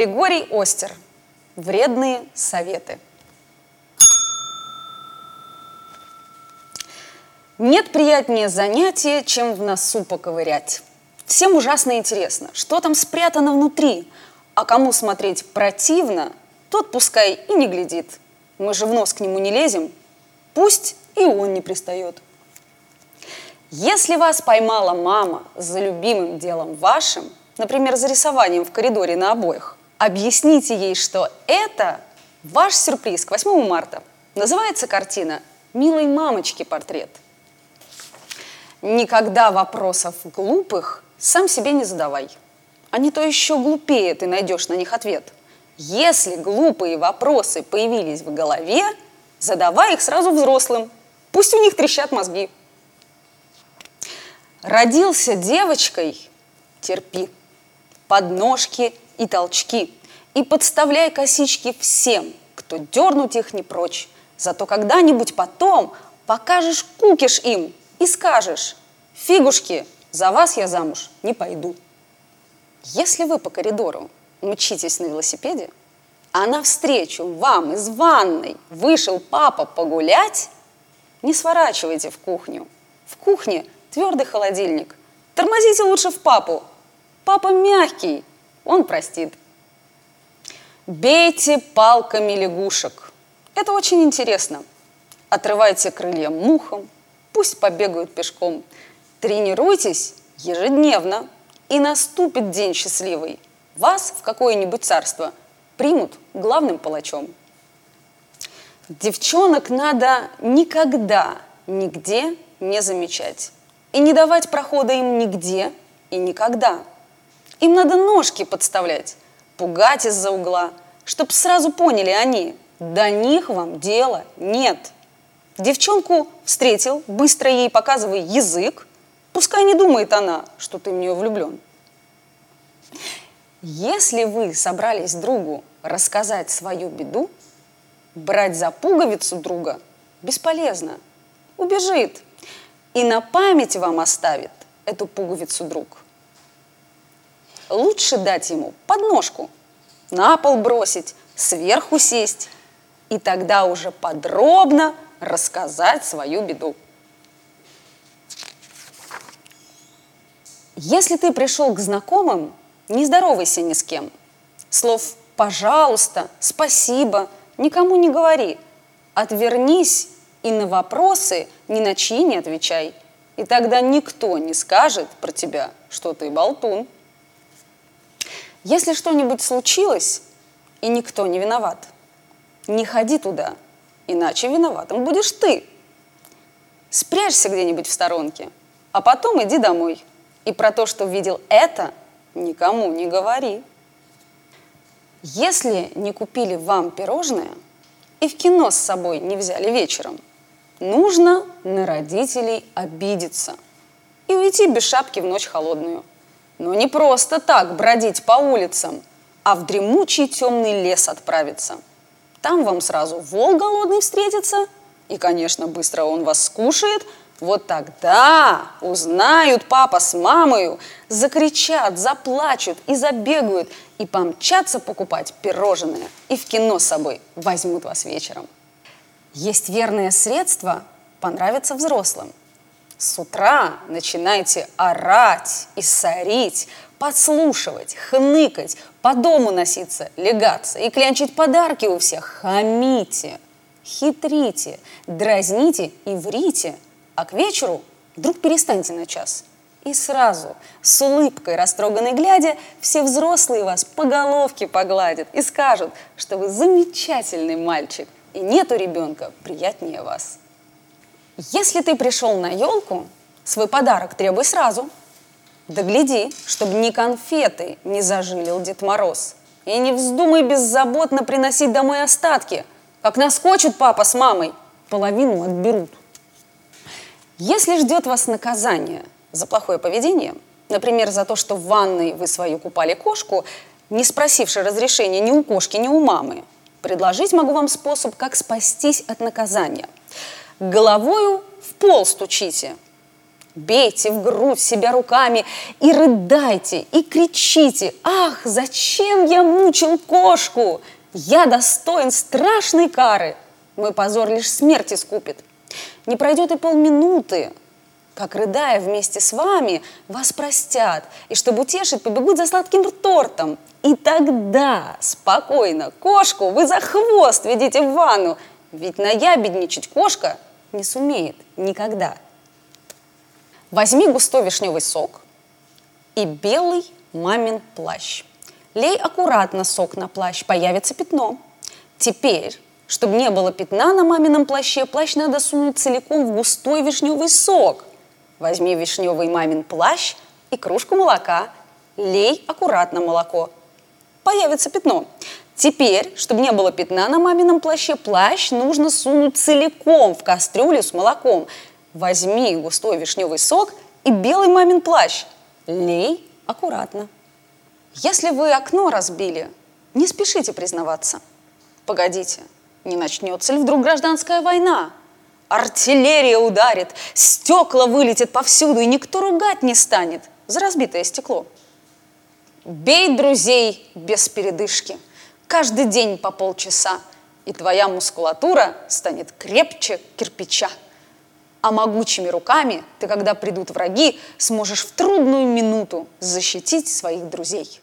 Григорий Остер. Вредные советы. Нет приятнее занятия, чем в носу поковырять. Всем ужасно интересно, что там спрятано внутри, а кому смотреть противно, тот пускай и не глядит. Мы же в нос к нему не лезем, пусть и он не пристает. Если вас поймала мама за любимым делом вашим, например, за рисованием в коридоре на обоих, объясните ей, что это ваш сюрприз к 8 марта. Называется картина «Милой мамочки портрет». Никогда вопросов глупых сам себе не задавай. Не то еще глупее ты найдешь на них ответ. Если глупые вопросы появились в голове, задавай их сразу взрослым. Пусть у них трещат мозги. Родился девочкой – терпи. Подножки и толчки. И подставляй косички всем, кто дернуть их не прочь. Зато когда-нибудь потом покажешь кукиш им и скажешь «Фигушки, за вас я замуж не пойду». Если вы по коридору мчитесь на велосипеде, а навстречу вам из ванной вышел папа погулять, не сворачивайте в кухню. В кухне твердый холодильник. Тормозите лучше в папу. Папа мягкий, он простит. Бейте палками лягушек. Это очень интересно. Отрывайте крылья мухам, пусть побегают пешком. Тренируйтесь ежедневно, и наступит день счастливый. Вас в какое-нибудь царство примут главным палачом. Девчонок надо никогда, нигде не замечать. И не давать прохода им нигде и никогда. Им надо ножки подставлять, пугать из-за угла, чтоб сразу поняли они, до них вам дела нет. Девчонку встретил, быстро ей показывая язык, Пускай не думает она, что ты в нее влюблен. Если вы собрались другу рассказать свою беду, брать за пуговицу друга бесполезно. Убежит. И на память вам оставит эту пуговицу друг. Лучше дать ему подножку, на пол бросить, сверху сесть, и тогда уже подробно рассказать свою беду. Если ты пришел к знакомым, не здоровайся ни с кем. Слов «пожалуйста», «спасибо» никому не говори. Отвернись и на вопросы ни на чьи не отвечай. И тогда никто не скажет про тебя, что ты болтун. Если что-нибудь случилось, и никто не виноват, не ходи туда, иначе виноватым будешь ты. Спрячься где-нибудь в сторонке, а потом иди домой – и про то, что видел это, никому не говори. Если не купили вам пирожное и в кино с собой не взяли вечером, нужно на родителей обидеться и уйти без шапки в ночь холодную. Но не просто так бродить по улицам, а в дремучий темный лес отправиться. Там вам сразу вол голодный встретится, и, конечно, быстро он вас скушает – вот тогда узнают папа с мамою, закричат, заплачут и забегают, и помчатся покупать пирожное, и в кино с собой возьмут вас вечером. Есть верное средство понравиться взрослым. С утра начинайте орать и сорить, подслушивать, хныкать, по дому носиться, легаться и клянчить подарки у всех. Хамите, хитрите, дразните и врите – а к вечеру вдруг перестаньте на час. И сразу, с улыбкой растроганной глядя, все взрослые вас по головке погладят и скажут, что вы замечательный мальчик, и нету ребенка приятнее вас. Если ты пришел на елку, свой подарок требуй сразу. Да гляди, чтобы ни конфеты не зажилил Дед Мороз. И не вздумай беззаботно приносить домой остатки. Как наскочит папа с мамой, половину отберут. Если ждет вас наказание за плохое поведение, например, за то, что в ванной вы свою купали кошку, не спросивши разрешения ни у кошки, ни у мамы, предложить могу вам способ, как спастись от наказания. Головою в пол стучите Бейте в грудь себя руками и рыдайте, и кричите. Ах, зачем я мучил кошку? Я достоин страшной кары. Мой позор лишь смерть искупит. Не пройдет и полминуты, как, рыдая вместе с вами, вас простят, и чтобы утешить, побегут за сладким тортом. И тогда спокойно кошку вы за хвост ведите в ванну, ведь наябедничать кошка не сумеет никогда. Возьми густой вишневый сок и белый мамин плащ. Лей аккуратно сок на плащ, появится пятно. Теперь, чтобы не было пятна на мамином плаще, плащ надо сунуть целиком в густой вишневый сок. Возьми вишневый мамин плащ и кружку молока. Лей аккуратно молоко. Появится пятно. Теперь, чтобы не было пятна на мамином плаще, плащ нужно сунуть целиком в кастрюлю с молоком. Возьми густой вишневый сок и белый мамин плащ. Лей аккуратно. Если вы окно разбили, не спешите признаваться. Погодите, не начнется ли вдруг гражданская война? Артиллерия ударит, стекла вылетят повсюду, и никто ругать не станет за разбитое стекло. Бей друзей без передышки, каждый день по полчаса, и твоя мускулатура станет крепче кирпича. А могучими руками ты, когда придут враги, сможешь в трудную минуту защитить своих друзей.